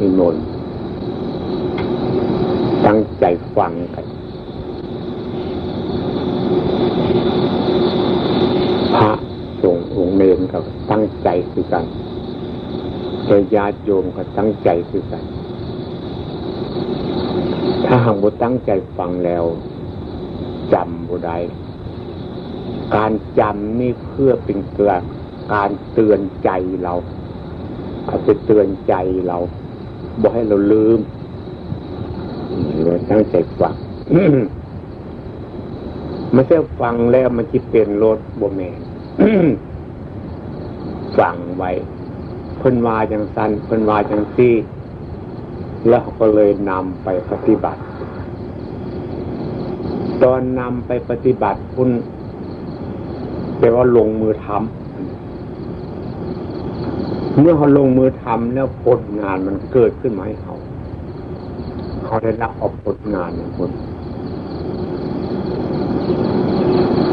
นิมนต์ตั้งใจฟังกันพระสงฆ์องค์เนรก็ตั้งใจคือกันแต่ญาติโยมก็ตั้งใจคือกัน ถ้าหากบุตั้งใจฟังแล้วจำบุได้การจำนี่เพื่อเป็นเกิดการเตือนใจเราเอาไปเตือนใจเรา บอกให้เราลืมเราตั้งใจฟังไม่ใช่ฟังแล้วมันจะเป็นรถบแมนฟังไว้เพิ่นวาจังสันเพิ่นวาจังซี่ แล้วก็เลยนำไปปฏิบัติ ตอนนำไปปฏิบัติคุณแปลว่าลงมือทำ เมื่อเขาลงมือทำแล้วผลงานมันเกิดขึ้นมาให้เขาเขาได้รับออกผลงานนะคุณ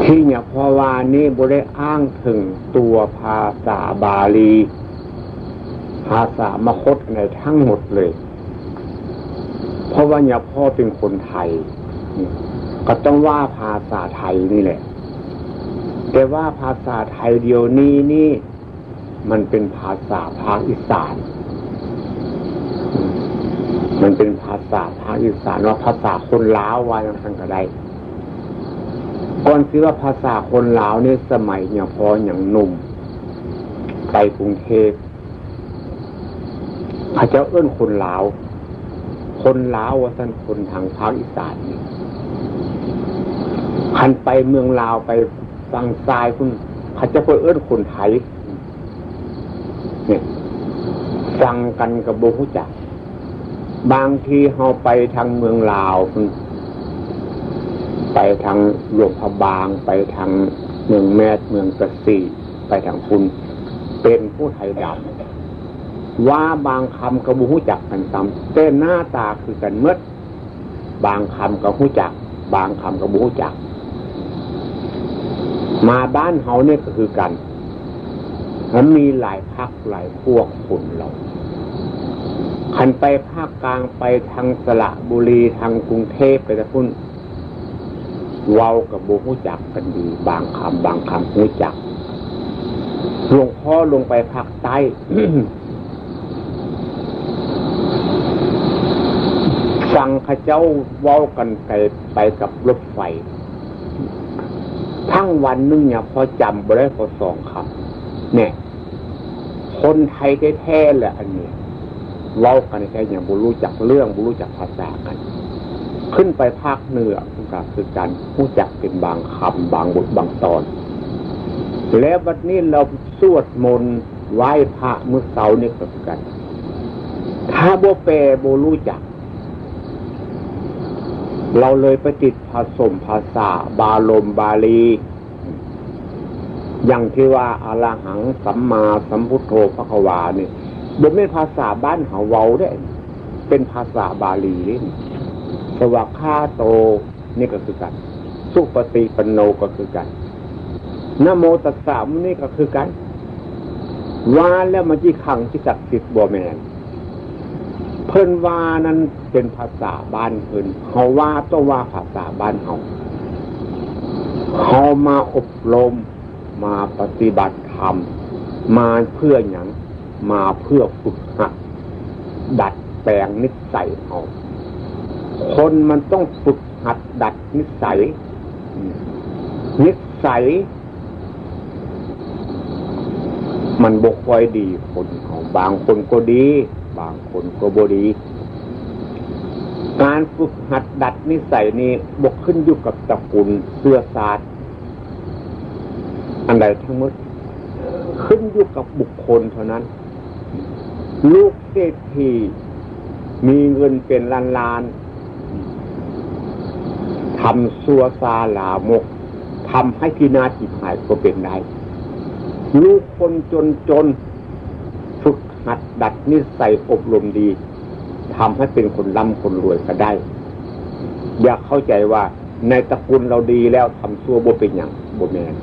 ที่เนี่ยพอวานี้บได้อ้างถึงตัวภาษาบาลี ภาษามคตในทั้งหมดเลย เพราะว่าเนี่ยพ่อเป็นคนไทย ก็ต้องว่าภาษาไทยนี่แหละ แต่ว่าภาษาไทยเดียวนี้นี่ มันเป็นภาษาภาคอีสานมันเป็นภาษาภาคอีสานว่าภาษาคนลาววาอย่างนั้นก็ไดก่อนคือว่าภาษาคนลาวเนี่ยสมัยเนี่ยพออย่างหนุ่มไปกรุงเทพเขาจะเอื้นคนลาว คนลาวว่าท่านคนทางภาคอีสานคันไปเมืองลาวไปฟังทรายคุณเขาจะไปเอื้นคนไทยเนี่ย ฟังกันกับบุหุจัก บางทีเราไปทางเมืองลาว ไปทางหลวงพะบาง ไปทางเมืองแมสเมืองกระสีไปทางคุณเป็นผู้ไทยดำว่าบางคำกับบุหุจักกันซ้ำแต่หน้าตาคือกันเมื่อบางคำกับหูจัก บางคำกับบุหุจัก มาบ้านเฮาเนี่ยก็คือกัน มันมีหลายพักหลายพวกคนเราขันไปภาคกลางไปทางสระบุรีทางกรุงเทพไปตะพุ่นเว้ากับโบหูจักกันดี บางคำบางคำหูจักหลวงพ่อลงไปภาคใต้ฟังข้าเจ้าเว้ากันไปไปกับรถไฟ ทั้งวันนึงเนี่ยพอจำบ่ได้พอสองคำเนี่ย คนไทยแท้ๆแหละอันนี้เว้ากันแค่อย่างบุรู้จักเรื่องบุรู้จักภาษากัน ขึ้นไปภาคเหนือก็คือการรู้จักเป็นบางคำบางบทบางตอน แล้ววันนี้เราสวดมนต์ไหว้พระเมื่อเสาร์นี่ก็คือกัน ถ้าโบเปโบรู้จัก เราเลยไปติดผสมภาษาบาลมบาลี อย่างที่ว่าอาลาหังสัมมาสัมพุทโธพระควานี่บนไม่ภาษาบ้านเขาเว้าได้ เป็นภาษาบาลีนี่สวากาโตนี่ก็คือกัน สุปฏิปโนก็คือกันนโมตัสสะมนี่ก็คือกันว่าแล้วมันที่ขังที่ศักดิ์สิทธิ์บัวแมนเพิ่นว่านั้นเป็นภาษาบ้านเพิ่นเขาว่าต้องว่าภาษาบ้านเขาเขามาอบรม มาปฏิบัติธรรม มาเพื่ออย่างมาเพื่อฝึกหัดดัดแปลงนิสัยเขาคนมันต้องฝึกหัดดัดนิสัย นิสัย มันบกคอยดีคนเขาบางคนก็ดี บางคนก็บดี การฝึกหัดดัดนิสัยนี้บกขึ้นอยู่กับตระกูลเสื้อศาสตร์ อันใดทั้งหมด ขึ้นอยู่กับบุคคลเท่านั้น ลูกเศรษฐีมีเงินเป็นล้านล้านทำซัวซาลามกทำให้พินาจิตหายก็เป็นได้ลูกคนจนจนฝึกหัดดัดนิสัยอบรมดีทำให้เป็นคนร่ำคนรวยก็ได้ อยากเข้าใจว่าในตระกูลเราดีแล้วทำซัวบ่เป็นอย่างบ่แมน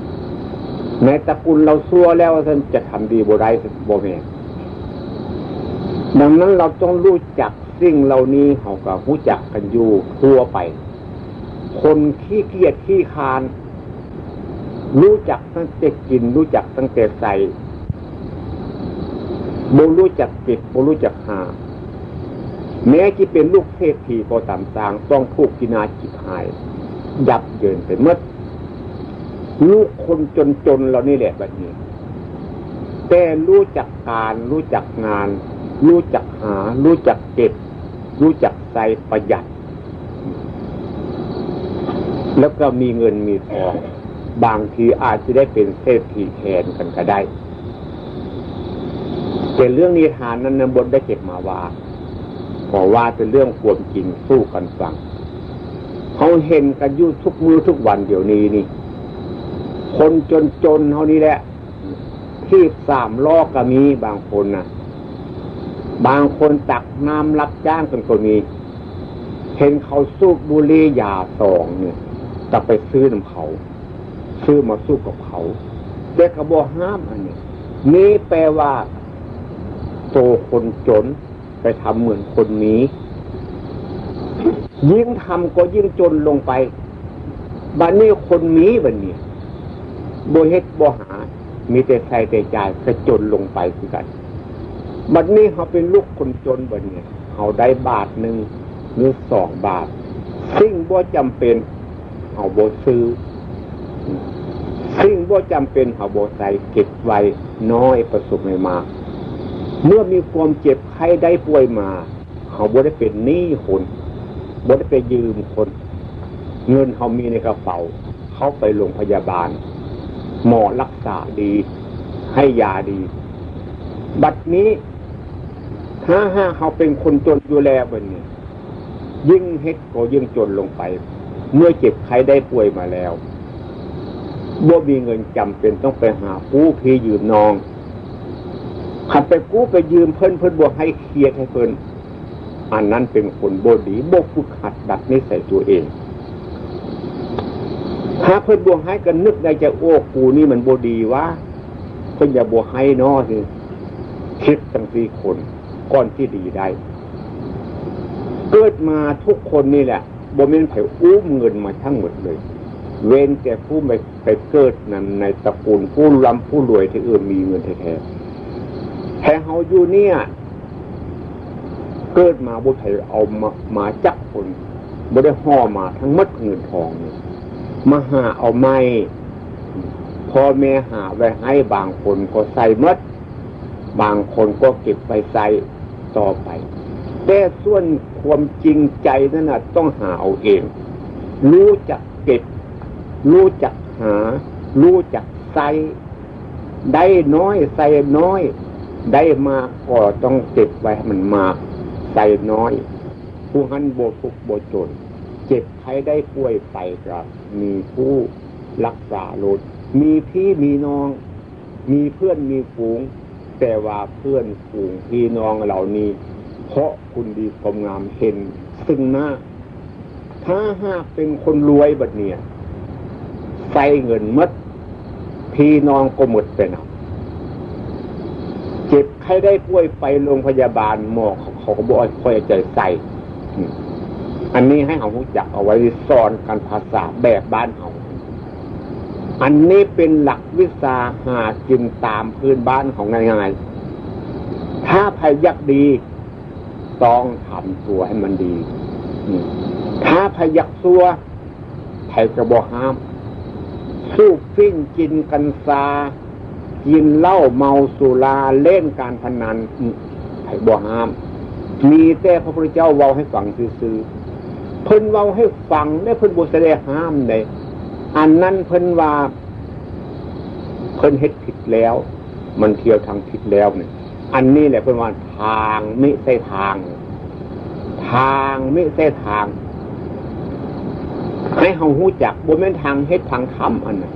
ในตระกูลเราซัวแล้วท่านจะทำดีบ่ได้บ่แมนดังนั้นเราต้องรู้จักสิ่งเหล่านี้เขาก็รู้จักกันอยู่ทั่วไป คนขี้เกียจขี้คาน รู้จักตั้งแต่กิน รู้จักตั้งแต่ใส่บ่รู้จักปิดบ่รู้จักหา แม้ที่เป็นลูกเทพทีก็ตามต่างต้องถูกกินาจิตหาย ยับเยินไปเมื่อ ลูกคนจนๆเรานี่แหละแบบนี้ แต่รู้จักการรู้จักงาน รู้จักหา รู้จักเก็บ รู้จักใส่ประหยัด แล้วก็มีเงินมีทองบางทีอาจจะได้เป็นเศรษฐีแทนกันก็ได้เป็นเรื่องนิทานนั้นนบทได้เก็บมาว่าขอว่าเป็นเรื่องความจริงสู้กันฟังเขาเห็นกันยุ่ทุกมือทุกวันเดี๋ยวนี้นี่ คนจนจนเท่านี้แหละที่สามล้อก็มีบางคนนะบางคนตักน้ำรับจ้างกันก็มีเห็นเขาสูบบุหรี่ยาสองเนี่ยจะไปซื้อน้ำเขา ซื้อมาสู้กับเขาแต่กระบอกห้ามอันนี้นี่แปลว่า โตคนจนไปทำเหมือนคนนี้ ยิ่งทำก็ยิ่งจนลงไปบัดนี้คนนี้บัดนี้ โบเฮ็ดโบหา มีแต่ใส่แต่จ่ายก็จนลงไปคือกัน บัดนี้เขาเป็นลูกคนจนบัดนี้เขาได้บาทหนึ่งหรือสองบาท สิ่งบ่จำเป็นเขาโบซื้อ สิ่งบ่จำเป็นเขาโบใส่เก็บไว้น้อยประสบไม่มาก เมื่อมีความเจ็บไข้ได้ป่วยมา เขาบ่ได้เป็นหนี้คนบ่ได้ไปยืมคน เงินเขามีในกระเป๋า เขาไปโรงพยาบาล หมอรักษาดี ให้ยาดี บัดนี้ ถ้าห้าเขาเป็นคนจนอยู่แล้วแบบนี้ยิ่งเฮ็ดก็ยิ่งจนลงไป เมื่อเจ็บไข้ได้ป่วยมาแล้วบ่มีเงินจำเป็นต้องไปหาผู้พี่ยืมน้องขัดไปกู้ไปยืมเพิ่นเพิ่นบวกให้เคลียร์ให้เพิ่นอันนั้นเป็นคนโบดีบกฝึกขัดดัดนิสัยตัวเอง ถ้าเพิ่นบวกให้กันนึกในจะโอ้กูนี่มันบดีวะเพิ่นอย่าบวกให้นอสิคิดตั้งสี่คนก้อนที่ดีได้ เกิดมาทุกคนนี่แหละบ่เมนไผ่อุ้มเงินมาทั้งหมดเลย เว้นแต่ผู้ไปไปเกิดนั้นในตระกูลผู้ร่ำผู้รวยที่เอื่นมีเงินแท้ๆแห่เฮาอยู่เนี่ยเกิดมาบุไทยเอามามาจักคนบ่ได้ห่อมาทั้งมัดเงินทองเนี่ย มาหาเอาไม้พ่อแม่หาไว้ให้บางคนก็ใส่มัด บางคนก็เก็บไปใส่ต่อไป แต่ส่วนความจริงใจนั่นนะต้องหาเอาเอง รู้จักเก็บ รู้จักหา รู้จักใส่ได้น้อยใส่น้อย ได้มากก็ต้องเก็บไว้มันมาก ใส่น้อย ผู้หันโบทุกโบจน เจ็บใครได้ป่วยไปกับ มีผู้รักษาโลดมีพี่มีน้อง มีเพื่อนมีฝูง แต่ว่าเพื่อนฝูงพี่น้องเหล่านี้ เพราะคุณดีความงามเห็น ซึ่งหน้า ถ้าหากเป็นคนรวยบัดเนี่ยใส่เงินมัดพี่น้องก็หมดไปนะเจ็บใครได้ป่วยไปโรงพยาบาลหมอเขาก็บอกคอยใจใส่ อันนี้ให้เขารู้จักเอาไว้สอนการภาษาแบบบ้านเขาอันนี้เป็นหลักวิชาหาจินตามพื้นบ้านของง่ายๆถ้าพยักดีต้องทำตัวให้มันดี ถ้าพยักซัวไทยกระบอกห้าม สู้ฟิ้นกินกันซา กินเหล้าเมาสุราเล่นการพนันให้บ่ห้าม มีแต่พระพุทธเจ้าเว้าให้ฟังซื่อ เพิ่นเว้าให้ฟังได้เพิ่นบุษเดห้ามเลยอันนั้นเพิ่นว่าเพิ่นเฮ็ดผิดแล้ว มันเที่ยวทางผิดแล้วเนี่ยอันนี้แหละเพิ่นว่าทางไม่ใช่ทาง ทางไม่ใช่ทาง ให้เฮาหู้จักบนแม่นทางเฮ็ดทางทำอันนั้น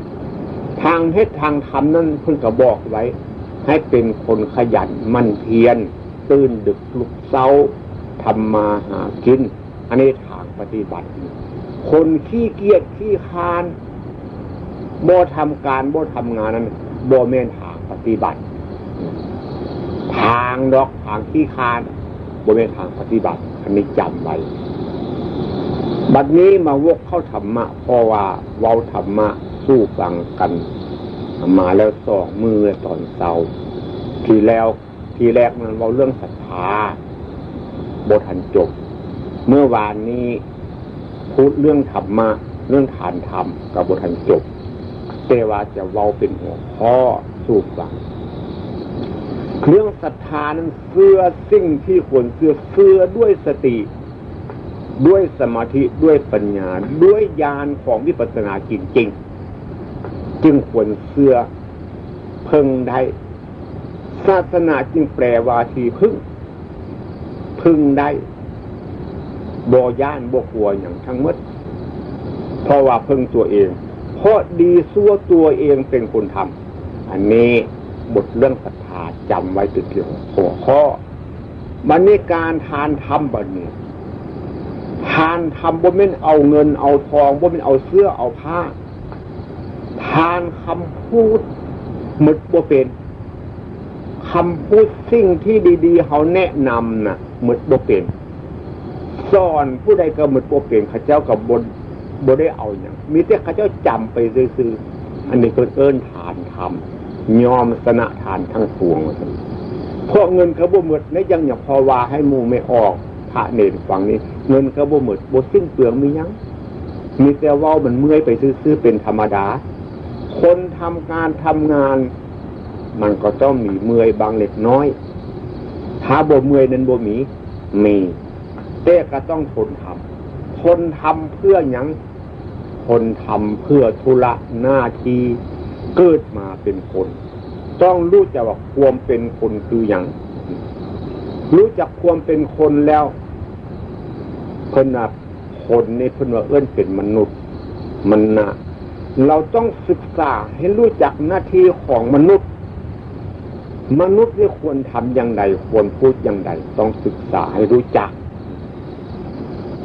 ทางเฮ็ดทางทำนั้นเพิ่นก็บอกไว้ ให้เป็นคนขยันมั่นเพียรตื่นดึกลุกเช้าทำมาหากิน อันนี้ท ปฏิบัติ คนขี้เกียจขี้คานบ่ทำการบ่ทำงานนั้นบ่แม่นทางปฏิบัติ ทางดอกทางที่คานบริเวณทางปฏิบัติอันนี้จำไว้บัดนี้มาวกเข้าธรรมะเพราะว่าเว้าธรรมะสู้ฟังกัน มาแล้วสองมือตอนเศร้าทีแล้วทีแรกมันเราเรื่องศรัทธาบทันจบ เมื่อวานนี้พูดเรื่องธรรมะเรื่องฐานธรรมกับบทันจบแต่ว่าจะเว้าเป็นหัวข้อสู้ฟังเรื่องศรัทธานั้นเสื้อสิ่งที่ควรเสื้อเสื้อด้วยสติ ด้วยสมาธิด้วยปัญญา ด้วยญาณของวิปัสสนาจริงๆ จึงควรเสื้อเพิ่งได้ศาสนาจึงแปลว่าทีพึ่ง พึ่งได้ บอย่านบกลัวอย่างทั้งหมดเพราะว่าพึ่งตัวเอง เพราะดีซัวตัวเองเป็นคนทำอันนี้บทเรื่องศรัทธาจำไว้ติดเกี่ยวหัวข้อมันนี่การทานทำแบบนี้ทานทำบ่เม่นเอาเงินเอาทองบ่เม่นเอาเสื้อเอาผ้า ทานคำพูดหมดบ่เป็นคำพูดสิ่งที่ดี ๆเขาแนะนำนะ่ะหมดบ่เป็น สอนผู้ใดก็หมดบ่เป็นข้าเจ้ากับบนบ่ได้เอาอย่างมีแต่ข้าเจ้าจำไปซื้ออันนี้ก็เอิ้นทานทำยอมสนะทานทั้งปวงเพราะเงินเขาบ่หมดในยังอย่าพอว่าให้มูไม่ออกพระเนรฟังนี้ เงินเขาบ่หมดบ่สิ้นเปลืองมียังมีแต่ว่ามันเมื่อยไปซื้อเป็นธรรมดา คนทำการทำงาน มันก็ต้องมีเมื่อยบางเล็กน้อย ถ้าบ่เมื่อยนั้นบ่มี มี แต่ก็ต้องทนทำทนทำเพื่ออยังทนทำเพื่อธุระหน้าที่เกิดมาเป็นคน ต้องรู้จักว่าความเป็นคนคืออย่าง รู้จักความเป็นคนแล้วเพิ่นคนในเพิ่นว่าเอื้นเป็นมนุษย์มันนะเราต้องศึกษาให้รู้จักหน้าที่ของมนุษย์ มนุษย์นี่ควรทำอย่างไรควรพูดอย่างไรต้องศึกษาให้รู้จัก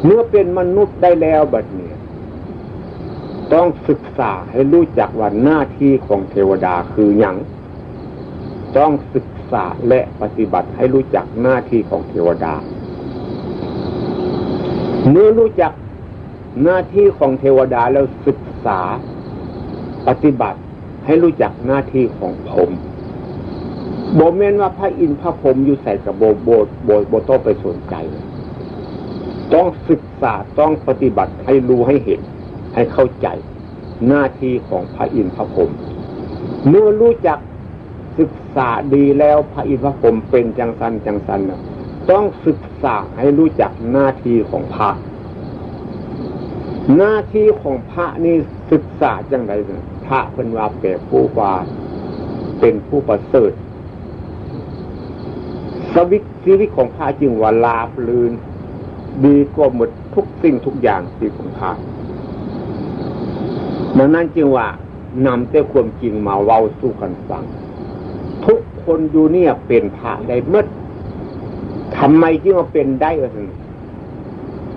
เมื่อเป็นมนุษย์ได้แล้วบัดเนี่ยต้องศึกษาให้รู้จักว่าหน้าที่ของเทวดาคืออย่างต้องศึกษาและปฏิบัติให้รู้จักหน้าที่ของเทวดา เมื่อรู้จักหน้าที่ของเทวดาแล้วศึกษา ปฏิบัติให้รู้จักหน้าที่ของผมโบเมนว่าพระอินทร์พระพรหมอยู่ใส่กับโบโบโบโบโตไปสนใจ ต้องศึกษาต้องปฏิบัติให้รู้ให้เห็น ให้เข้าใจหน้าที่ของพระอินทร์พระพรหมเมื่อรู้จักศึกษาดีแล้วพระอินทร์พระพรหมเป็นจังสันจังสันนะต้องศึกษาให้รู้จักหน้าที่ของพระหน้าที่ของพระนี่ศึกษาจังไรพระเป็นว่าแก่ผู้ว่าเป็นผู้ประเสริฐสวิตชีวิตของพระจึงว่าลาบลืน ดีกว่าหมดทุกสิ่งทุกอย่างที่ของพระดังนั้นจึงว่านำแต่ความจริงมาเว้าสู้กันฟัง ทุกคนอยู่เนี่ยเป็นพระได้เมื่อทำไมจึงว่าเป็นได้ก็ถึง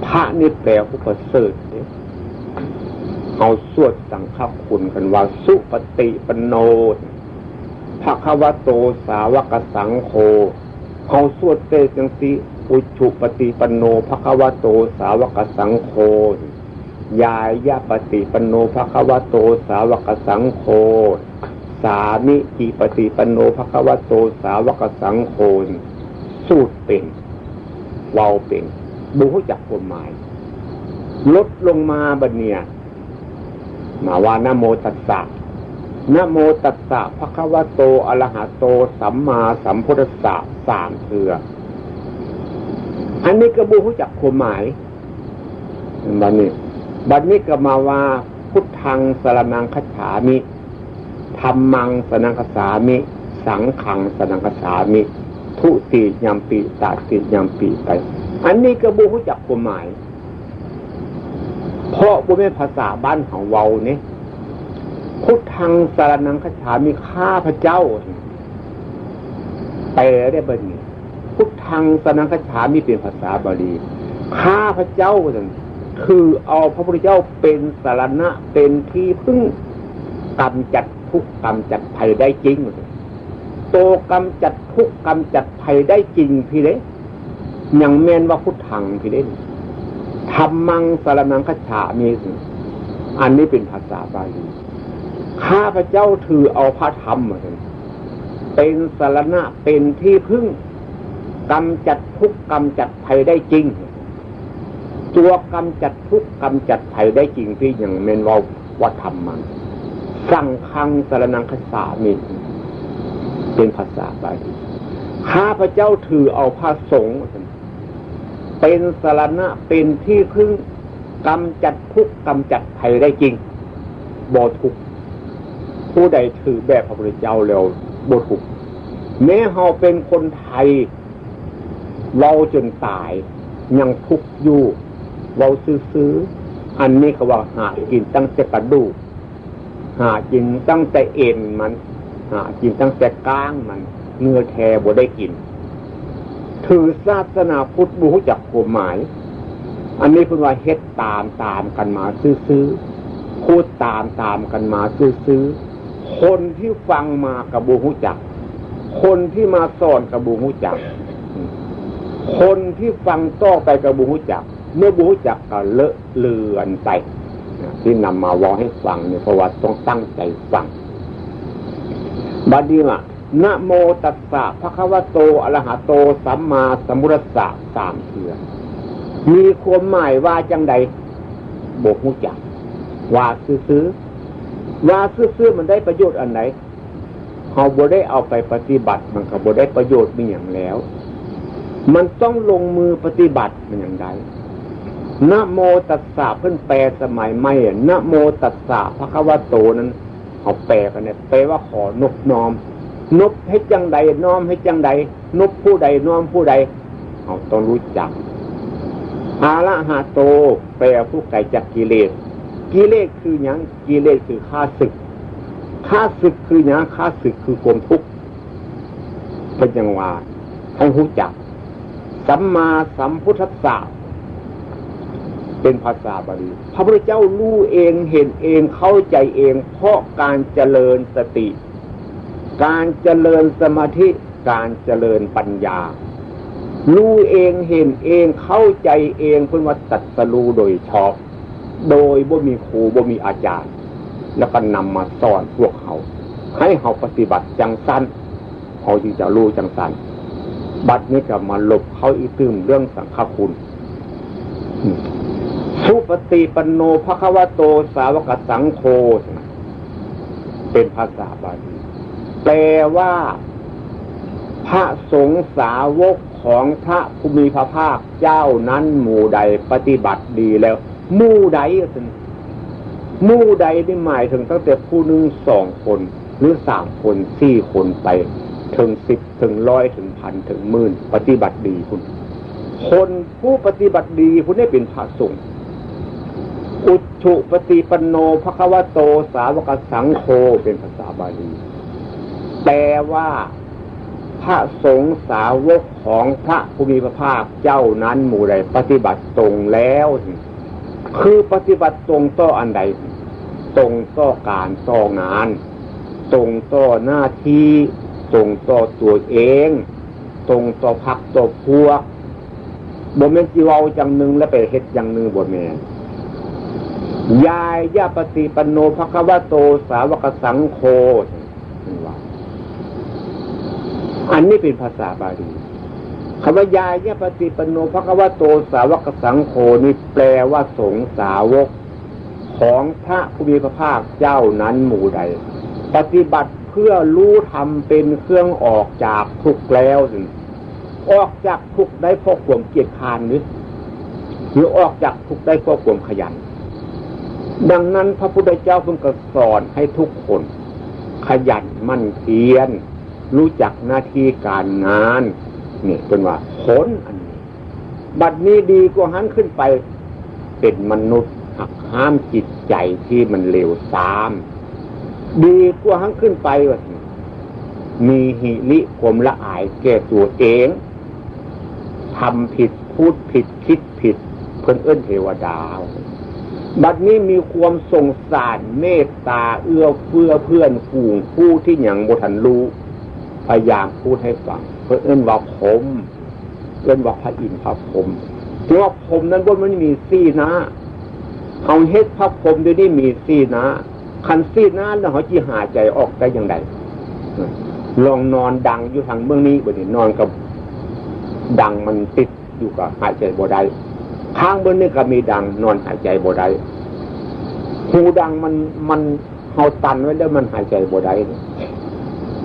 พระนี่แปลผู้ประเสริฐเอาสวดสังฆคุณกันว่า สุปฏิปโนภะคะวะโตสาวกสังโฆเขาสวดเตจังสี อุชุปฏิปโนภควโตสาวกสังโฆยายาปฏิปโนภควโตสาวกสังโฆสามิจิปฏิปโนภควโตสาวกสังโฆสูตรเป็นเวาเป็นบูรู้จักกฎหมาย ลดลงมาบัดเนี่ยมาว่านโมตัสสะนโมตัสสะภะคะวะโตอะระหะโต สัมมาสัมพุทธัสสะสามเถือ อันนี้กระบูรู้จักความหมายบัดนี้บัดนี้ก็มาว่าพุทธังสรนังคัจฉามิธรรมังสนังคสามิ สังขังสนังคสามิ ทุติยมปีตาติยมปีไป อันนี้กระบูรู้จักความหมาย เพราะบุเป็นภาษาบ้านของเราเนี่ยพุทธังสารนังคฉามีข้าพระเจ้าแปลได้บันี้ พุทธังสนังคฉามีเป็นภาษาบาลีข้าพระเจ้าคือเอาพระพุทธเจ้าเป็นสารณะเป็นที่พึ่งกำจัดทุกกำจัดภัยได้จริงโตกำจัดทุกกำจัดภัยได้จริงพี่เด้ยังเมนว่าพุทธังพี่เด้ธรรมังสารนังคฉามีอันนี้เป็นภาษาบาลีข้าพระเจ้าถือเอาพระธรรมเป็นสารณะเป็นที่พึ่ง กำจัดทุกกำจัดภัยได้จริง ตัวกำจัดทุกกำจัดภัยได้จริงพี่อย่างเมนวาว่าธรรมังสั่งคังสารนังคฉามีเป็นภาษาบาลีข้าพระเจ้าถือเอาพระสงฆ์เป็นสารณะเป็นที่พึ่งกำจัดทุกกำจัดภัยได้จริงบทุกผู้ใดถือแบบพระพุทธเจ้าแล้วบทุกแม้เราเป็นคนไทย เราจนตายยังทุกอยู่เราซื้ออันนี้เขาว่าหากินตั้งแต่กระดูกหากินตั้งแต่เอ็นมันหากินตั้งแต่ก้างมันเนื้อแทบ่ได้กิน ถือศาสนาพุทธบูจักขวมหมาย อันนี้เป็นว่าเฮ็ดตามตามกันมาซื้อพูดตามตามกันมาซื้อคนที่ฟังมากับบูหุจัก คนที่มาสอนกับบูหุจัก คนที่ฟังต่อไปกับบูหุจัก เมื่อบูหุจักก็เลอะเลือนไปที่นำมาวอให้ฟังเนี่ยเพราะว่าต้องตั้งใจฟังบัดนี้ล่ะนะโมตัสสะพระคัมภโตอรหะโตสัมมาสัมพุทธัสสะสามเถื่อมีความหมายว่าจังใดบกมุจักว่าซื้อว่าซื้อมันได้ประโยชน์อันไหนเขาบ่ได้เอาไปปฏิบัติมันก็บ่ได้ประโยชน์มีอย่างแล้ว มันต้องลงมือปฏิบัติมันอย่างไรนะโมตัสสะเพิ่นแปลสมัยไม่นะโมตัสสะพระคัมภโตนั้นเขาแปลกันเนี่ยแปลว่าขอนบน้อมนบให้จังใดน้อมให้จังใดนบผู้ใดน้อมผู้ใดเขาต้องรู้จัก อาละหาโต แปลผู้ไก่จักกิเลส กิเลสคืออย่างกิเลสคือข้าศึกข้าศึกคืออย่างข้าศึกคือความทุกข์เป็นอย่างว่าให้รู้จัก สัมมาสัมพุทธัสสะเป็นภาษาบาลีพระพุทธเจ้ารู้เองเห็นเองเข้าใจเอง เพราะการเจริญสติ การเจริญสมาธิการเจริญปัญญา รู้เองเห็นเองเข้าใจเองเพื่อว่าตัดสรู้โดยชอบ โดยบ่มีครูบ่มีอาจารย์ แล้วก็นำมาสอนพวกเขา ให้เขาปฏิบัติจังสั้นเขาจึงจะรู้จังสั้น บัดนี้ก็มาหลบเขาอีตึมเรื่องสังฆคุณสุปฏิปันโนภควโตสาวกสังโฆเป็นภาษาบาลีแปลว่า พระสงฆ์สาวกของพระภูมิพระภาคเจ้านั้นหมู่ใดปฏิบัติดีแล้วหมู่ใดสิหมู่ใดที่หมายถึงตั้งแต่ผู้หนึ่งสองคน หรือสามคนสี่คนไป ถึงสิบถึงร้อยถึงพันถึงหมื่นปฏิบัติดีคุณ คนผู้ปฏิบัติดีคุณได้เป็นพระสงฆ์อุชุปฏิปโนภควโตสาวกสังโฆเป็นภาษาบาลีแปลว่าพระสงฆ์สาวกของพระภูมิพระภาคเจ้านั้นหมู่ใดปฏิบัติตรงแล้ว คือปฏิบัติตรงต่ออันใด ตรงต่อการต่องาน ตรงต่อหน้าที่ ตรงต่อตัวเอง ตรงต่อพักต่อพวกบ่แม่นจีวาจังหนึ่งแล้วไปเฮ็ดอย่างหนึ่งบ่แม่ยายยาปฏิปโนภควโตสาวกสังโฆอันนี้เป็นภาษาบาลีคำว่ายายะปฏิปโนภควโตสาวกสังโฆนี่แปลว่าสงสาวก ของพระผู้มีพระภาคเจ้านั้นหมู่ใด ปฏิบัติ เพื่อรู้ทำเป็นเครื่องออกจากทุกข์แล้วออกจากทุกข์ได้เพราะความเกียจคานหรือหรือออกจากทุกข์ได้เพราะความขยัน ดังนั้นพระพุทธเจ้าเพิ่งกระสอนให้ทุกคน ขยันมั่นเพียรรู้จักหน้าที่การงานนี่เป็นว่าผลอันนี้ บัดนี้ดีกว่าหันขึ้นไปเป็นมนุษย์หักห้ามจิตใจที่มันเลวซาม ดีกว่าหันขึ้นไปว่ามีหิริความละอายแก่ตัวเองทำผิดพูดผิดคิดผิด เพื่นเอื้นเทวดา บัดนี้มีความสงสารเมตตาเอื้อเฟื้อเพื่อนฝูงผู้ที่อย่างบุทันรู้พยายามพูดให้ฟัง เพื่อเอื้นว่าผมเอื้นว่าพระอินทร์พระผมที่ว่าผมนั้นบนมันมีซี่นะเขาเฮ็ดพระผมเด้วยวนี่มีซี่นะ คันซี่นะแล้วเขาจีหาใจออกได้อย่างไรลองนอนดังอยู่ทางเมืองนี้บนนี้นอนกับดังมันติดอยู่กับหายใจบ่ได้ข้างเบนนี้ก็มีดังนอนหายใจบ่ได้หูดังมันมันเฮาตันไว้แล้วมันหายใจบ่ได้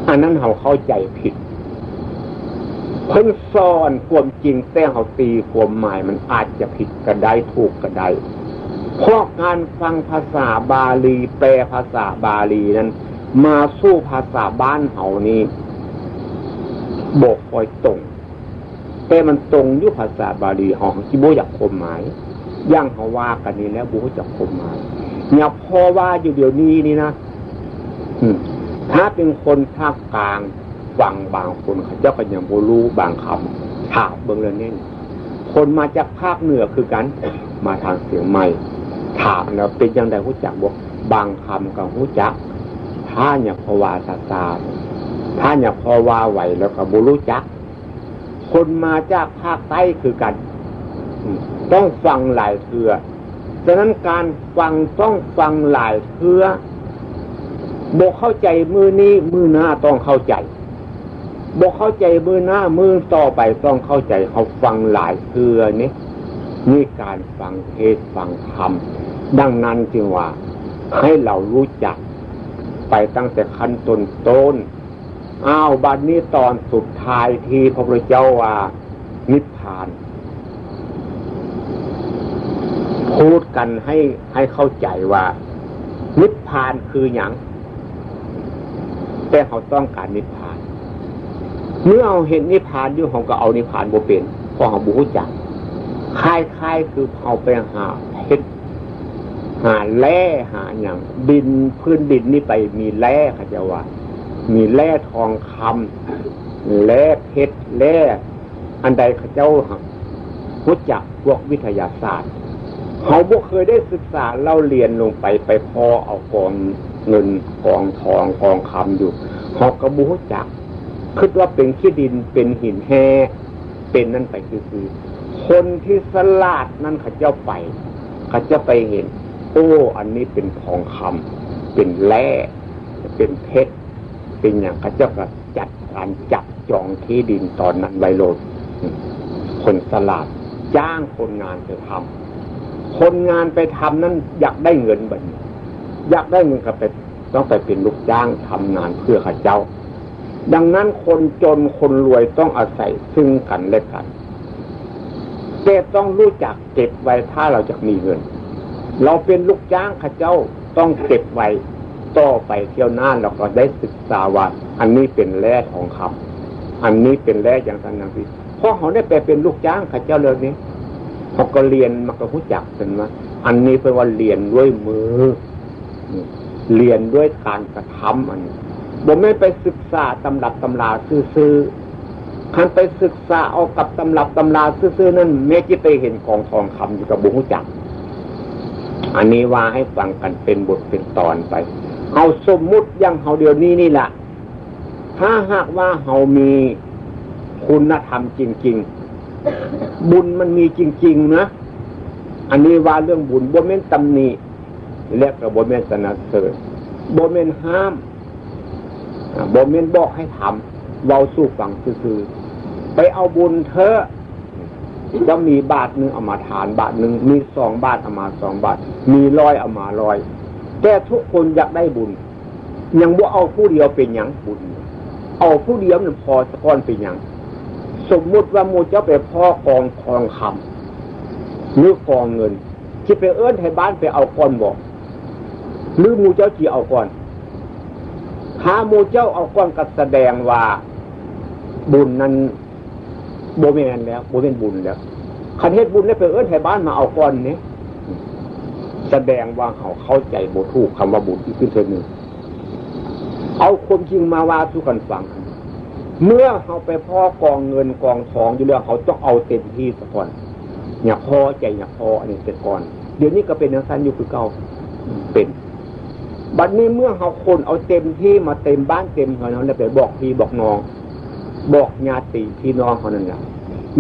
อันนั้นเขาเข้าใจผิดเพิ่งซ่อนความจริงแต่เขาตีความหมายมันอาจจะผิดก็ได้ถูกก็ได้ เพราะการฟังภาษาบาลี แปลภาษาบาลีนั้น มาสู้ภาษาบ้านเขานี้บอกคอยตรง แต่มันตรงยุภาษาบาลีของที่โบอยากคมหมายย่างเขาว่ากันนี้แล้วโบจะคมหมายเนี่ยพอว่าอยู่เดี๋ยวนี้นี่นะถ้าเป็นคนภาคกลางฟังบางคนเขาเจ้าก็ยังโบรู้บางคำถามเบื้องเรื่องนี้คนมาจากภาคเหนือคือกัน มาทางเสียงใหม่ ถามแล้วเป็นยังไงหู้จักบอกบางคำกับหู้จัก ถ้าเนี่ยพวาซาซาถ้าเนี่ยพอวาไหวแล้วก็บุรู้จัก คนมาจากภาคใต้คือกัน ต้องฟังหลายเทือฉะนั้นการฟังต้องฟังหลายเทือบอกเข้าใจมือนี้มือหน้าต้องเข้าใจบอกเข้าใจมือหน้ามือต่อไปต้องเข้าใจเขาฟังหลายเทือนี่นี่การฟังเทศฟังธรรม ดังนั้นจึงว่าให้เรารู้จักไปตั้งแต่ขั้นต้นต้นอ้าวบัดนี้ตอนสุดท้ายที่พระพุทธเจ้าว่านิพพาน พูดกันให้ให้เข้าใจว่า นิพพานคืออย่างแต่เขาต้องการนิพพาน เมื่อเอาเห็นนิพพานอยู่ของก็เอานิพพานบ่เป็นเพราะเขาบูจักคล้ายๆคือเอาไปหาเพชร หาแร่หาอย่างดินพื้นดินนี่ไปมีแร่ขาจะว่ามีแร่ทองคำแร่เพชรแร่อันใดข้าเจ้ารู้จักพวกวิทยาศาสตร์เขาบุเคยได้ศึกษาเล่าเรียนลงไปไปพอเอากองเงินกองทองกองคำอยู่เขากระบูจักคิดว่าเป็นขี้ดินเป็นหินแห่เป็นนั่นไปคือคนที่สลาดนั่นเขาเจ้าไปเขาจะไปเห็น อ้ อันนี้เป็นทองคำเป็นแร่เป็นเพชรเป็นอย่างเขาเจ้าก็จัดการจับจองที่ดินตอนนั้นไวโลดคนสลาดจ้างคนงานไปทำคนงานไปทำนั้น อยากได้เงินบบนี้อยากได้เงินก็ไปต้องไปเป็นลูกจ้างทำงานเพื่อข้าเจ้า ดังนั้นคนจนคนรวยต้องอาศัยซึ่งกันและกันแต่ต้องรู้จักเก็บไว้ถ้าเราจะมีเงิน เราเป็นลูกจ้างข้าเจ้าต้องเก็บไว้ต่อไปเที่ยวหน้าเราก็ได้ศึกษาว่าอันนี้เป็นแร่ทองคำอันนี้เป็นแร่อย่างนั้นอย่างนี้เพราะเขาได้ไปเป็นลูกจ้างข้าเจ้าเลยนี้เขาก็เรียนมาก็รู้จักกันว่าอันนี้เป็นว่าเรียนด้วยมือ เรียนด้วยการกระทำอันบ่ไม่ไปศึกษาตำรับตำราซื่อๆคันไปศึกษาเอากับตำรับตำราซื่อๆนั่นแม้จะไปเห็นกองทองคำอยู่กับบุหุจัก อันนี้ว่าให้ฟังกันเป็นบทเป็นตอนไปเอาสมมุติยังเฮาเดียวนี้นี่แหละถ้าหากว่าเฮามีคุณธรรมจริง ๆ บุญมันมีจริง ๆ นะ อันนี้ว่าเรื่องบุญบ่เม่นตำหนิและกับบ่เม่นสนับสนุนบ่เม่นห้ามบ่เม่นบอกให้ทำเว้าสู้ฟังซื่อไปเอาบุญเถอ จะมีบาทหนึ่งเอามาทานบาทหนึ่งมีสองบาทเอามาสองบาท มีร้อยเอามาร้อยแต่ทุกคนอยากได้บุญ ยังว่าเอาผู้เดียวเป็นอย่างบุญ เอาผู้เดียวมันพอสะก้อนเป็นอย่างสมมุติว่าโมเจ้าไปพ่อกองทองคำหรือกองเงินคิดไปเอื้อนให้บ้านไปเอาก้อนบอกหรือมูเจ้าจีเอาก้อนถ้ามูเจ้าเอาก้อนก็แสดงว่าบุญนั้น โบเมนแล้วโบเป็นบุญแล้วคันเทศบุญแล้วไปเอื้อนให้บ้านมาเอาก้อนนี้แสดงว่าเขาเข้าใจบทูกคำว่าบุญอีกขึ้นเนึ่งเอาความจริงมาว่าทุกคนฟัง เมื่อเขาไปพ่อกองเงินกองทองอยู่แล้วเขาต้องเอาเต็มที่สักก่อนอย่าพอใจอย่าพออันนี้เสร็จก่อน เดี๋ยวนี้ก็เป็นนักสันอยู่คือเก่าเป็นบัดนี้เมื่อเขาคนเอาเต็มที่มาเต็มบ้านเต็มเฮือนเขาเลยไปบอกพี่บอกน้อง บอกญาติพี่น้องเขานั่นแหละ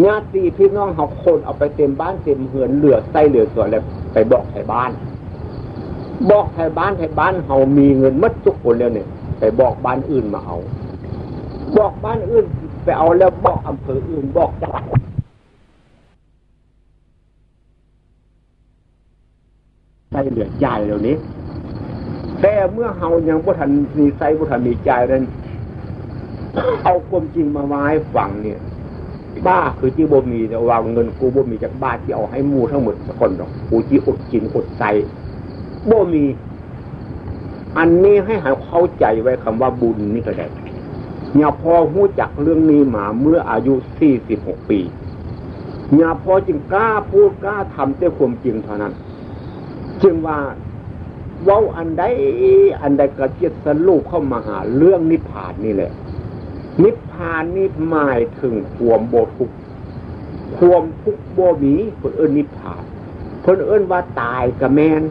ญาติพี่น้องเขาคนเอาไปเต็มบ้านเต็มเฮือนเหลือไส้เหลือส่วนแล้วไปบอกไทยบ้าน บอกไทยบ้านไทยบ้านเขามีเงินมัดทุกคนแล้วเนี่ยไปบอกบ้านอื่นมาเอา บอกบ้านอื่นไปเอาแล้วบอกอำเภออื่นบอกจังหวัดใส่เหลือใจเหล่านี้แต่เมื่อเฮายังบุทันมีไซบุทันมีใจนั้น เอาความจริงมาไว้ฝังเนี่ย บ้าคือที่บ่มีแต่ว่าเงินกูบ่มีจากบ้าที่เอาให้มูทั้งหมดสักคนหรอกกูจีอดกินอดใจบ่มี อันนี้ให้หาเข้าใจไว้คำว่าบุญนี่ก็ได้เนี่ยพอหู้จักเรื่องนี้มาเมื่ออายุสี่สิบหกปีเนี่ยพอจึงกล้าพูดกล้าทำด้วยความจริงเท่านั้น จึงว่าเว้าอันใดอันใดกระเจียดสรุปเข้ามาหาเรื่องนิพพานนี่แหละ นิพพานนี่หมายถึงความโบทุกความทุกโบมีคนเอิ้นนิพพานคนเอิ้นว่าตายกับแมน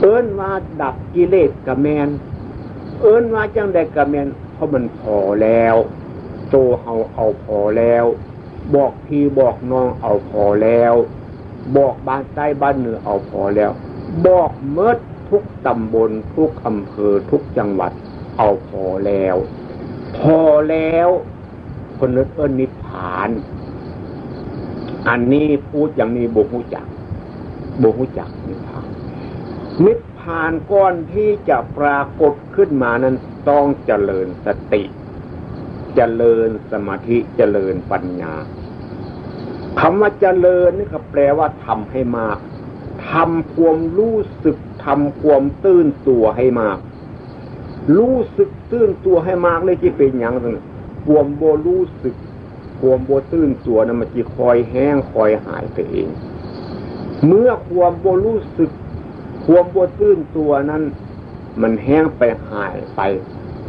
เอิ้นว่าดับกิเลสกับแมน เอิ้นว่าจังใดกับแมนเพราะมันพอแล้วโตเฮาเอาพอแล้ว บอกพี่บอกน้องเอาพอแล้ว บอกบ้านใต้บ้านเหนือเอาพอแล้ว บอกเมื่อทุกตำบลทุกอำเภอทุกจังหวัด เอาพอแล้ว พอแล้วคนนึกเอิ้นนิพพาน อันนี้พูดอย่างนี้บุหูจักบุหูจักนิพพานนิพพานก้อนที่จะปรากฏขึ้นมานั้นต้องเจริญสติ เจริญสมาธิเจริญปัญญาคำว่าเจริญนี่ก็แปลว่าทำให้มากทำความรู้สึกทำความตื่นตัวให้มาก รู้สึกตื่นตัวให้มากเลยที่เป็นอย่างนั้นความโบรู้สึกความโบตื่นตัวนั้นมันจะคอยแห้งคอยหายไปเอง เมื่อความโบรู้สึกความโบตื่นตัวนั้น มันแห้งไปหายไป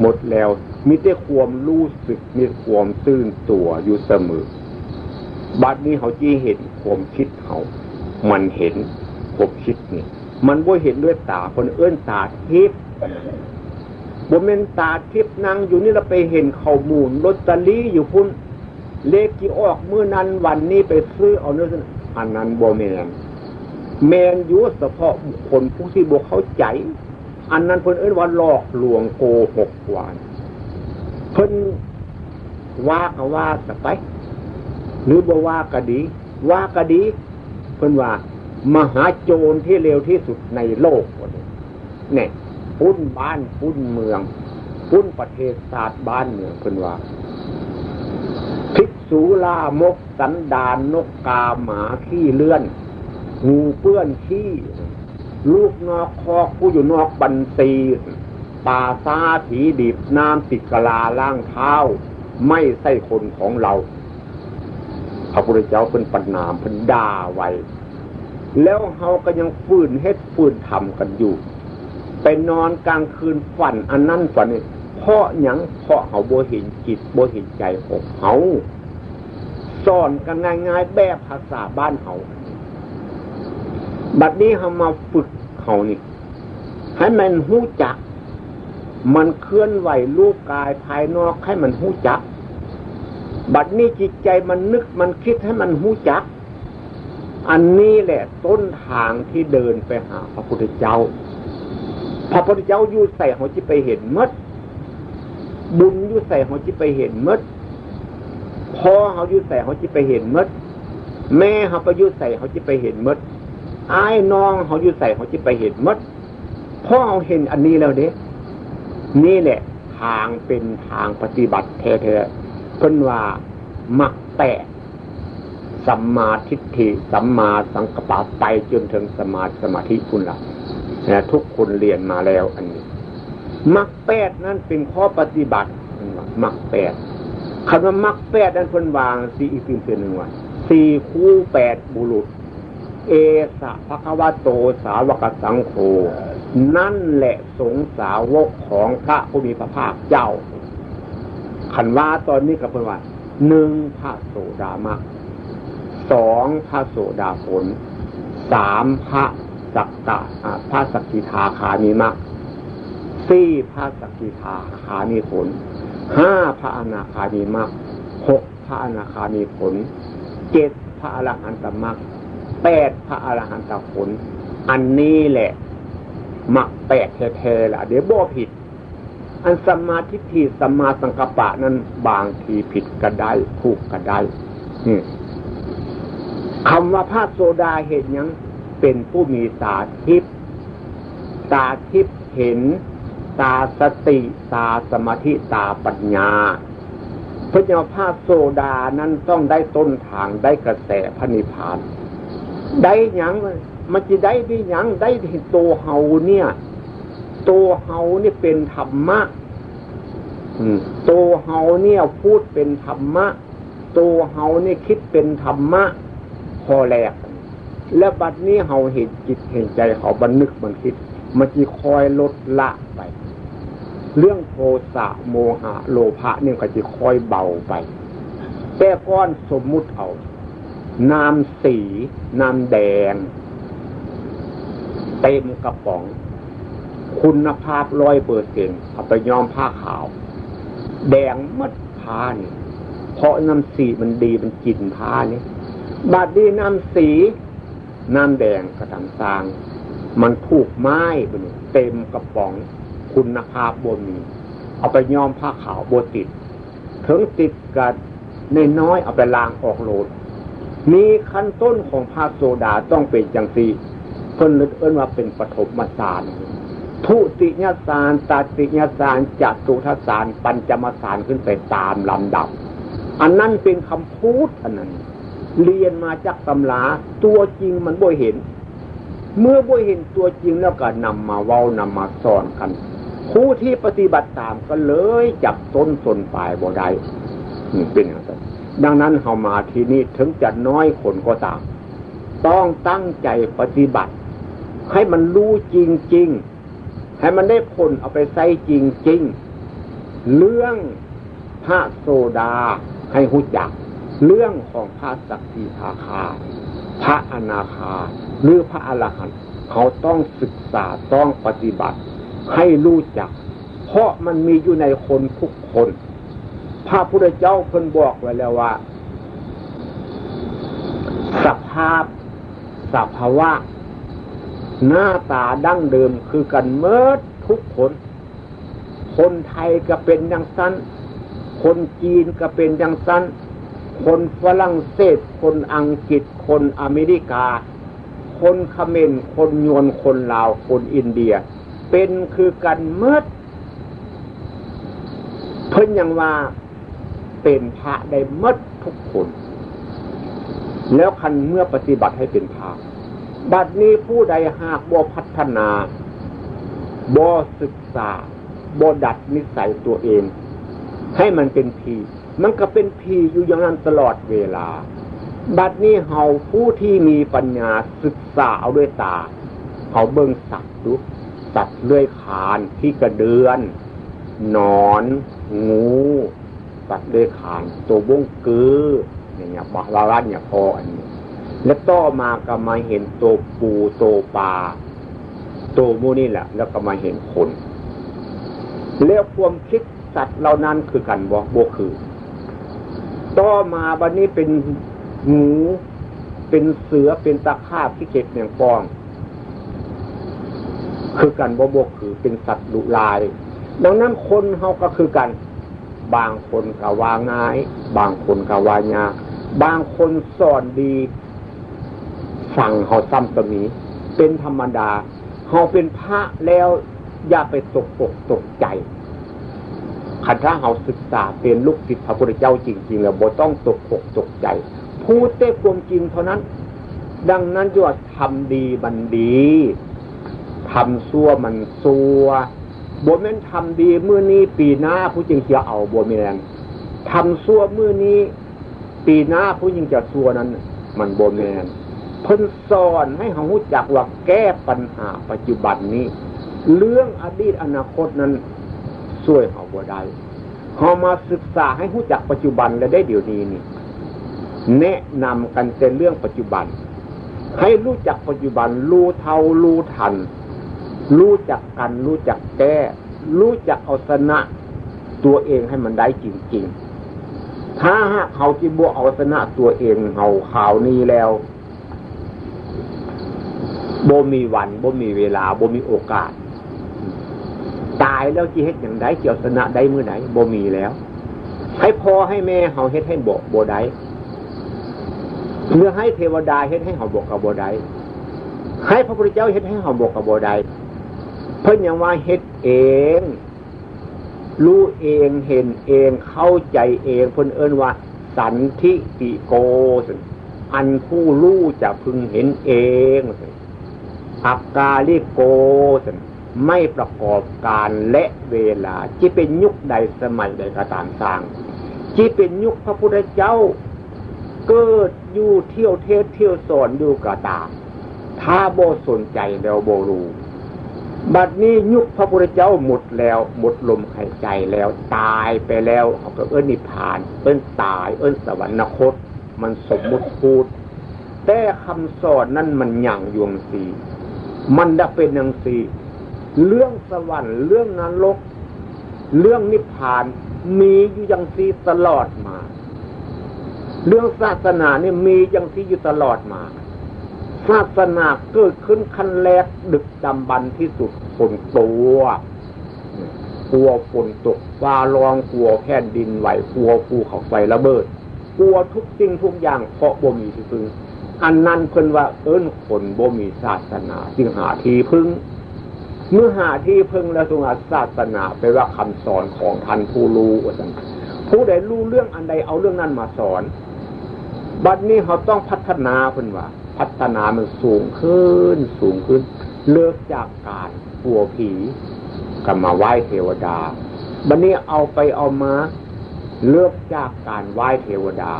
หมดแล้ว มีแต่ความรู้สึกมีความตื่นตัวอยู่เสมอบัดนี้เขาจีเห็นความคิดเขา มันเห็นความคิดนี่ มันบ่เห็นด้วยตาคนเอื้นตาทิพย์ บ่เมนตาทิพนั่งอยู่นี่เราไปเห็นเขามูลลอตเตอรี่อยู่พุ่นเลขที่ออกเมื่อนั้นวันนี้ไปซื้อเอาเนื้ออันนั้นบ่เมนแมนยู่เฉพาะบุคคลผู้ที่บกเข้าใจ อันนั้นเพิ่นเอื้นว่าหลอกลวงโกหกวานเพิ่นว่าก็ว่าแต่ไป หรือบ่ว่าก็ดี ว่าก็ดี เพิ่นว่า มหาโจรที่เร็วที่สุดในโลกเนี่ย ปุ้นบ้านปุ้นเมืองปุ้นประเทศศาสตร์บ้านเมืองเพิ่นว่าภิกษุลามกสันดานนกกาหมาขี้เลื่อนงูเปื้อนขี้ลูกนอกคอกผู้อยู่นอกบันตีป่าซาผีดิบน้ำติดกลาล่างเท้า ไม่ใช่คนของเราพระพุทธเจ้าเป็นปัญนามเป็นด่าไว้ แล้วเฮาก็ยังฟื้นเฮ็ดฟื้นทำกันอยู่ ไปนอนกลางคืนฝันอันนั้นฝันนี่เพราะหยังเพราะเฮาโบเห็นจิตโบเห็นใจของเฮาสอนกันง่ายๆแบบภาษาบ้านเฮาบัดนี้เฮามาฝึกเฮานี่ ให้มันหู้จัก มันเคลื่อนไหวรูปกายภายนอกให้มันหู้จัก บัดนี้จิตใจมันนึกมันคิดให้มันหูจัก อันนี้แหละต้นทางที่เดินไปหาพระพุทธเจ้า พระพุทธเจ้าอยู่ใส่หัวจิไปเห็นมดบุญอยู่ใส่หัวจิไปเห็นมดพ่อเขาอยู่ใส่เขาจิไปเห็นมดแม่เขาไปอยู่ใส่เขาจิไปเห็นมดไอ้น้องเขาอยู่ใส่เขาจิไปเห็นมดพ่อเขาเห็นอันนี้แล้วเด้นี่แหละ ทางเป็นทางปฏิบัติแท้ๆเพิ่นว่ามักแปะสัมมาทิฏฐิสัมมาสังกปะไปจนถึงสมาสมาธิคุณละ นะทุกคนเรียนมาแล้วอันนี้มักแปดนั้นเป็นข้อปฏิบัติมักแปดคำว่ามักแปดนั้นเพิ่นวางสี่อีกสิ่งหนึ่งว่าสี่คู่แปดบุรุษ เอสะภควาโตสาวกสังโฆนั่นแหละสงสาวกของพระผู้มีพระภาคเจ้าขันว่าตอนนี้กับเพื่อนว่าหนึ่งพระโสดามะสองพระโสดาผลสามพระ สักตะพระสักกิทาคามีมากสี่พระสักกิทาคามีผลห้าพระอนาคามีมากหกพระอนาคามีผลเจ็ดพระอรหันตมรรคแปดพระอรหันตผล อันนี้แหละมักแปดเทๆล่ะ เดี๋ยวบ่ผิด อันสมาธิที่สมาสังกปะนั้นบางทีผิดก็ได้ถูกก็ได้คำว่าพระโซดาเหตุยัง เป็นผู้มีตาทิพตาทิพเห็น ตาสติ ตาสมาธิตาปัญญาพระเจ้าพระโซดานั้นต้องได้ต้นทางได้กระแสพระนิพพาน ได้ยังมันจะได้ได้ยังได้ตัวเฮาเนี่ย ตัวเฮานี่เป็นธรรมะตัวเฮาเนี่ยพูดเป็นธรรมะ ตัวเฮานี่คิดเป็นธรรมะ พอแรก และบัดนี้เฮาเห็นจิตเห็นใจเขาบันนึกมันคิด มันจะคอยลดละไป เรื่องโทสะโมหะ โลภะเนี่ยก็จะคอยเบาไป แต่ก้อนสมมุติเอาน้ำสีน้ำแดง เต็มกระป๋อง คุณภาพร้อยเปอร์เซ็นเอาไปย้อมผ้าขาว แดงมัดผ้านี่เพราะน้ำสีมันดีมันกินผ้านี่บาดดีน้ำสี น้ำแดงกระทำสร้าง มันถูกไม้บนเต็มกระป๋องคุณภาพบนมี เอาไปย้อมผ้าขาวบติดถึงติดกันในน้อยเอาไปล้างออกโลด มีขั้นต้นของผ้าโซดาต้องเป็นจังสีเพิ่นเอิ้นว่าเป็นปฐมมาสารทุติยสารตาติยสารจัตุทสาร ปัญจมสารขึ้นไปตามลำดับ อันนั้นเป็นคำพูดอันนั้น เรียนมาจากตำราตัวจริงมันบ่เห็น เมื่อบ่เห็นตัวจริงแล้วก็นำมาเว้านำมาสอนกันผู้ที่ปฏิบัติตามก็เลยจับต้นสนปลายบ่ได้เป็นอย่างนั้นดังนั้นเฮามาที่นี่ถึงจะน้อยคนก็ตาม ต้องตั้งใจปฏิบัติ ให้มันรู้จริงๆให้มันได้ผลเอาไปใส่จริงๆเรื่องพระโซดาให้หุจัก เรื่องของพระสักขีทาคา พระอนาคา หรือพระอรหันต์เขาต้องศึกษาต้องปฏิบัติ ให้รู้จัก เพราะมันมีอยู่ในคนทุกคน พระพุทธเจ้าเพิ่นบอกไว้แล้วว่า สภาพสภาวะ หน้าตาดั้งเดิมคือกันเมิดทุกคน คนไทยก็เป็นอย่างสั้น คนจีนก็เป็นอย่างสั้น คนฝรั่งเศส คนอังกฤษ คนอเมริกา คนเขมรคนยวน คนลาว คนอินเดีย เป็นคือกันเมื่อเพิ่นยังว่าเป็นพระได้เมื่อทุกคน แล้วคันเมื่อปฏิบัติให้เป็นพระบัดนี้ผู้ใดหากบ่พัฒนาบ่ศึกษาบ่ดัดนิสัยตัวเอง ให้มันเป็นที มันก็เป็นพีอยู่อย่างนั้นตลอดเวลา บัดนี้เฮาผู้ที่มีปัญญาศึกษาเอาด้วยตา เขาเบิ่งสัตว์ดูสัตว์เลื้อยคานที่กระเดือนนอน งูสัตว์เลื้อยคานตัวบงกือเนี่ยบอกลาลันเนี่ยพออันนี้ แล้วต่อมาก็มาเห็นตัวปูตัวปลาตัวมูนี่แหละ แล้วก็มาเห็นคนแล้วความคิดสัตว์เหล่านั้นคือกันบอกบคือ ต่อมาบันนี้เป็นหมูเป็นเสือเป็นตะขาบที่เก็บเนียงปอง คือกันบบกคือเป็นสัตว์ดุลาย ดังนั้นคนเขาก็คือกัน บางคนกวาง่าย บางคนกวายาบางคนสอนดีสั่งเขาซ้ำตมี เป็นธรรมดาเขาเป็นพระแล้วอย่าไปตกปกตกใจ คันถ้าเราศึกษาเป็นลูกศิษย์พระพุทธเจ้าจริงๆแล้วบ่ต้องตกอกตกใจ พูดแต่ความจริงเท่านั้น ดังนั้นจะทำดีบันดีทำซัวมันซัวบ่แม่นทำดีเมื่อนี้ปีหน้าผู้จริงจะเอาบ่แม่นทำซัวเมื่อนี้ ปีหน้าผู้ยิงจะซัวนั้น มันบ่แม่นเพิ่นสอนให้เขารู้จักว่าแก้ปัญหาปัจจุบันนี้ เรื่องอดีตอนาคตนั้น ช่วยเขาบ่ได้เขามาศึกษาให้รู้จักปัจจุบันและได้เดี๋ยวนี้นี่ แนะนำกันเป็นเรื่องปัจจุบัน ให้รู้จักปัจจุบัน รู้เท่ารู้ทัน รู้จักกัน รู้จักแก้ รู้จักเอาชนะ ตัวเองให้มันได้จริงๆ ถ้าเขาจีบวเอาชนะตัวเองเขาข่าวนี้แล้วบ่มีวันบ่มีเวลาบ่มีโอกาสายแล้วจีเฮ็ดอย่างไรเกี่ยวชนะได้มือไหนบ่มีแล้วให้พ่อให้แม่เขาเฮ็ดให้บอกบ่ได้เมื่อให้เทวดาเฮ็ดให้เขาบอกกับบ่ได้ให้พระพุทธเจ้าเฮ็ดให้เขาบอกกับบ่ได้เพิ่นยังว่าเฮ็ดเองรู้เองเห็นเองเข้าใจเองเพิ่นเอิ้นว่า สันทิปิโกอันผู้รู้จะพึงเห็นเองอักกาลิโกสัน ไม่ประกอบการและเวลาจีเป็นยุคใดสมัยใดก็ตามสร้างจีเป็นยุคพระพุทธเจ้า เกิดอยู่เที่ยวเทศเที่ยวสอนอยู่ก็ตาม ถ้าโบสนใจแล้วโบรู้บัดนี้ยุคพระพุทธเจ้าหมดแล้ว หมดลมหายใจแล้วตายไปแล้วเขาก็เอิ้นนิพพาน เอิ้นตาย เอิ้นสวรรคต มันสมมุติพูด แต่คำสอนนั่นมันหยั่งยวงสีมันได้เป็นอย่างสี่ เรื่องสวรรค์เรื่องนรก เรื่องนิพพานมีอยู่อย่างสีตลอดมา เรื่องศาสนาเนี่ยมีอย่างสีอยู่ตลอดมา ศาสนาเกิดขึ้นขั้นแรกดึกดำบรรที่สุดฝนตัวกลัวฝนตกฟ้าร้องกลัวแผ่นดินไหวกลัวภูเขาไฟระเบิดกลัวทุกสิ่งทุกอย่างเพราะบ่มีที่พึ่ง อันนั้นเพิ่นว่าเอิ้นคนบ่มีศาสนาจึงหาที่พึ่ง เมื่อหาที่พึ่งแล้วทรงอาศาสนาแปลว่าคำสอนของท่านผู้รู้ว่าสันผู้ใดรู้เรื่องอันใดเอาเรื่องนั้นมาสอน บัดนี้เขาต้องพัฒนาเพิ่นว่า พัฒนามันสูงขึ้น สูงขึ้น เลิกจากการกลัวผีกับมาไหว้เทวดา บัดนี้เอาไปเอามาเลิกจากการไหว้เทวดา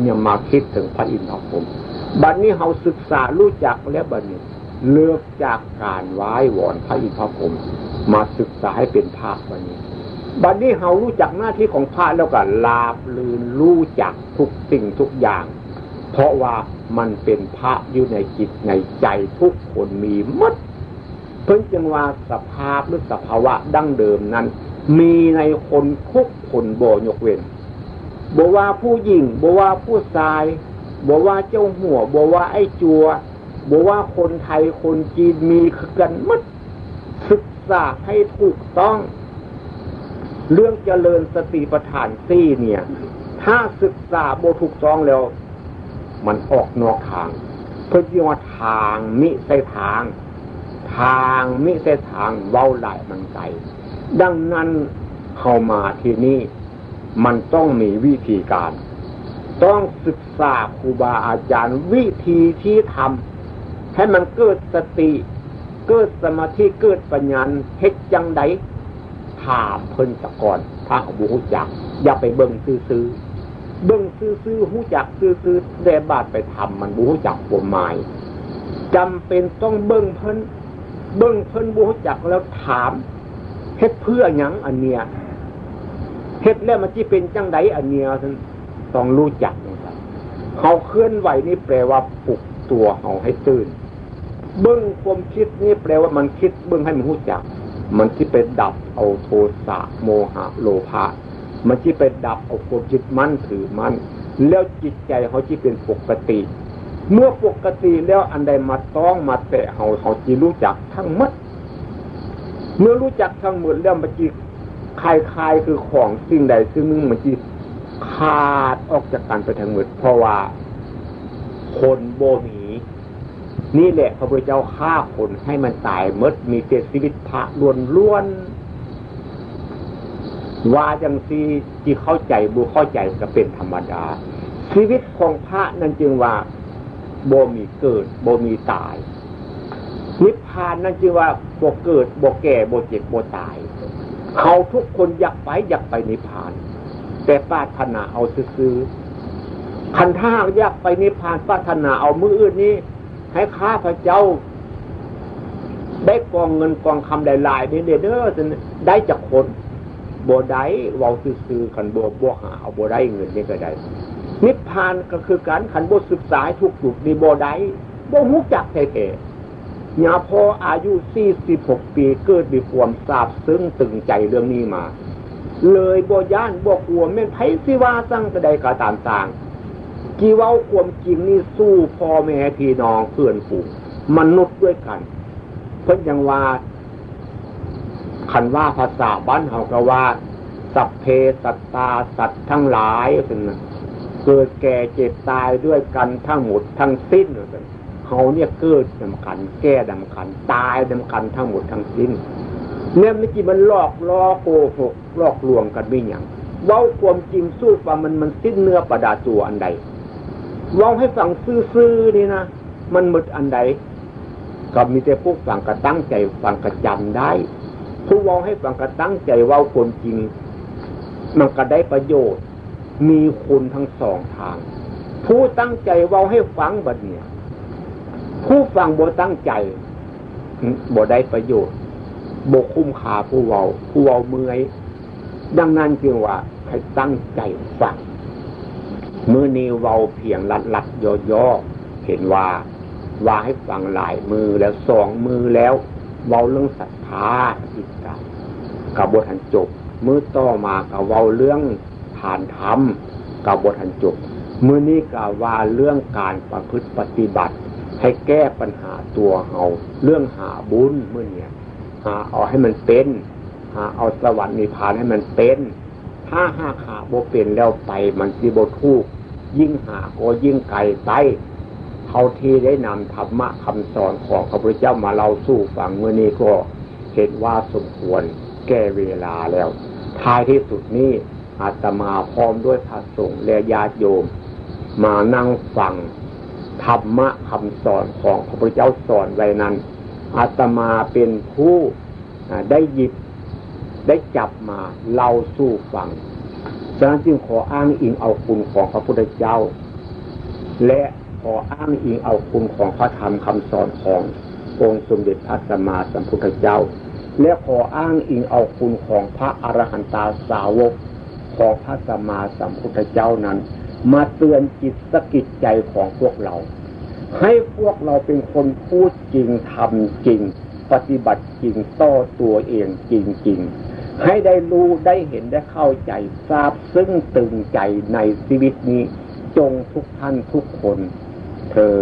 เนี่ยมาคิดถึงพระอินทร์พรมบัดนี้เขาศึกษารู้จักแล้วบัดนี้ เลือกจากการไหว้วอนพระอินทร์พระพรมมาศึกษาให้เป็นภาคบันนี้บัดนนี้เขารู้จักหน้าที่ของพระแล้วก็ลาบลืนรู้จักทุกสิ่งทุกอย่าง เพราะว่ามันเป็นพระอยู่ในจิตในใจทุกคนมีมัดเพิ่งจังว่าสภาพหรือสภาวะดั้งเดิมนั้น มีในคนทุกคนโบยกเว้นบอกว่าผู้หญิงบอกว่าผู้ชายบอกว่าเจ้าหัวบอกว่าไอ้จัว บอกว่าคนไทยคนจีนมีคือกันมัดศึกษาให้ถูกต้อง เรื่องเจริญสติปัฏฐานซี่เนี่ย ถ้าศึกษาโบถูกต้องแล้ว มันออกนอกทาง เพื่อที่ว่าทางมิใช่ทาง ทางมิใช่ทางเว้าหลายมันไกลดังนั้นเข้ามาที่นี่มันต้องมีวิธีการ ต้องศึกษาครูบาอาจารย์วิธีที่ทำ ให้มันเกิดสติ เกิดสมาธิเกิดปัญญาเฮ็ดจังไดถามเพิ่นตะก่อนถ้าเขาบูฮูจัก อย่าไปเบิ่งซื้อเบิ่งซื้อหูจักซื้อแต่บาดไปทำมันบูฮูจักปมหมายจำเป็นต้องเบิ่งเพิ่นเบิ่งเพิ่นบูฮูจักแล้วถามเฮ็ดเพื่อหยังอันเนี้ยเฮ็ดแล้วมันจะเป็นจังไดอันเนี้ยต้องรู้จักนะครับเขาเคลื่อนไหวนี่แปลว่าปลุกตัวเขาให้ตื่น เบื้องความคิดนี่แปลว่ามันคิดเบื้องให้มันรู้จัก มันที่ไปดับเอาโทสะโมหะโลภะมันที่ไปดับเอาความจิตมั่นถือมั่นแล้วจิตใจเขาที่เป็นปกติ เมื่อปกติแล้วอันใดมาต้องมาแตะเขาเขาจีรู้จักทั้งหมด เมื่อรู้จักทั้งหมดแล้วมันจีคลายคลายคือของสิ่งใดซึ่งมึงมันจีขาดออกจากกันไปทางมืดเพราะว่าคนโบมี นี่แหละพระพุทธเจ้าฆ่าคนให้มันตายมดมีเจชีวิตพระล้วนล้วนว่าจังซีที่เข้าใจบูเข้าใจก็เป็นธรรมดา ชีวิตของพระนั่นจึงว่าโบมีเกิดโบมีตาย นิพพานนั่นจึงว่าโบเกิดโบแก่โบเจ็บโบตาย เขาทุกคนอยากไปอยากไปนิพพาน แต่ปาถนาเอาซื้อคันท่าอยากไปนิพพานปาถนาเอามืออื่นนี้ ให้ข้าพระเจ้า ได้กองเงินกองคำหลายๆเด้อเด้อได้จากคนโบได้เว้าซื้อๆขันโบโบหาเอาโบได้เงินนี่ก็ได้ นิพพานก็คือการขันโบศึกษาทุกจุดมีโบได้บ่หูจักแท้ๆยาพออายุสี่สิบหกปีเกิดมีความทราบซึ้งตึงใจเรื่องนี้มา เลยบ่ย่านบ่กลัวแม่นไผสิว่าสั่งกระไดกระตามต่าง กีเว้าความจริงนี่สู้พ่อแม่พี่น้องเพื่อนฝูงมนุษย์ด้วยกัน เพิ่นยังว่าคันว่าภาษาบ้านเฮาก็ว่า สัพเพสัตตาสัตว์ทั้งหลายเป็นเกิดแก่เจ็บตายด้วยกันทั้งหมดทั้งสิ้นเขาเนี่ยเกิดดำกันแก้ดำกันตายดำกันทั้งหมดทั้งสิ้นเนี่ยไม่กี่มันหลอกล่อโกหกหลอกลวงกันไม่หยังเว้าความจริงสู้ว่ามันมันสิ้นเนื้อประดาตัวอันใด เว้าให้ฟังซื่อๆนี่นะมันหมดอันใดก็มีแต่พวกฟังกระตั้งใจฟังกระจำได้ ผู้เว้าให้ฟังกระตั้งใจว้าความจริง มันก็ได้ประโยชน์ มีคุณทั้งสองทาง ผู้ตั้งใจเว้าให้ฟังบัดเนี่ย ผู้ฟังบ่ตั้งใจบ่ได้ประโยชน์บกคุ้มขาผู้เว้าผู้เว้าเมื่อยดังนั้นจึงว่าให้ตั้งใจฟัง มือนี้เว้าเพียงลัดลัดย่อย่อเห็นว่าว่าให้ฟังหลายมือแล้วสองมือแล้วเว้าเรื่องศรัทธาอีกกับกับบทหันจบมือต่อมากับเว้าเรื่องฐานธรรมกับบทหันจบมือนี้กับว่าเรื่องการประพฤติปฏิบัติ ให้แก้ปัญหาตัวเฮาเรื่องหาบุญเมื่อเนี่ยหาเอาให้มันเป็นหาเอาสวรรค์นิพพานให้มันเป็น ถ้าหาหาโบเป็นแล้วไปมันสิโบทุกยิ่งหาก็ยิ่งไกลไปเขาที่ได้นำธรรมะคำสอนของพระพุทธเจ้ามาเล่าสู่ฟังเมื่อนี้ก็เห็นว่าสมควรแก้เวลาแล้ว ท้ายที่สุดนี้อาตมาพร้อมด้วยพระสงฆ์และญาติโยม มานั่งฟังธรรมะคำสอนของพระพุทธเจ้าสอนไว้นั้นอาตมาเป็นผู้ได้หยิบ ได้จับมาเล่าสู่ฟัง ฉะนั้นจึงขออ้างอิงเอาคุณของพระพุทธเจ้า และขออ้างอิงเอาคุณของพระธรรมคำสอนขององค์สมเด็จพระสัมมาสัมพุทธเจ้า และขออ้างอิงเอาคุณของพระอรหันตาสาวกของพระสัมมาสัมพุทธเจ้านั้น มาเตือนจิตสกิจใจของพวกเรา ให้พวกเราเป็นคนพูดจริงทำจริง ปฏิบัติจริงต่อตัวเองจริงๆ ให้ได้รู้ได้เห็นได้เข้าใจทราบซึ่งตึงใจในชีวิตนี้ จงทุกท่านทุกคนเธอ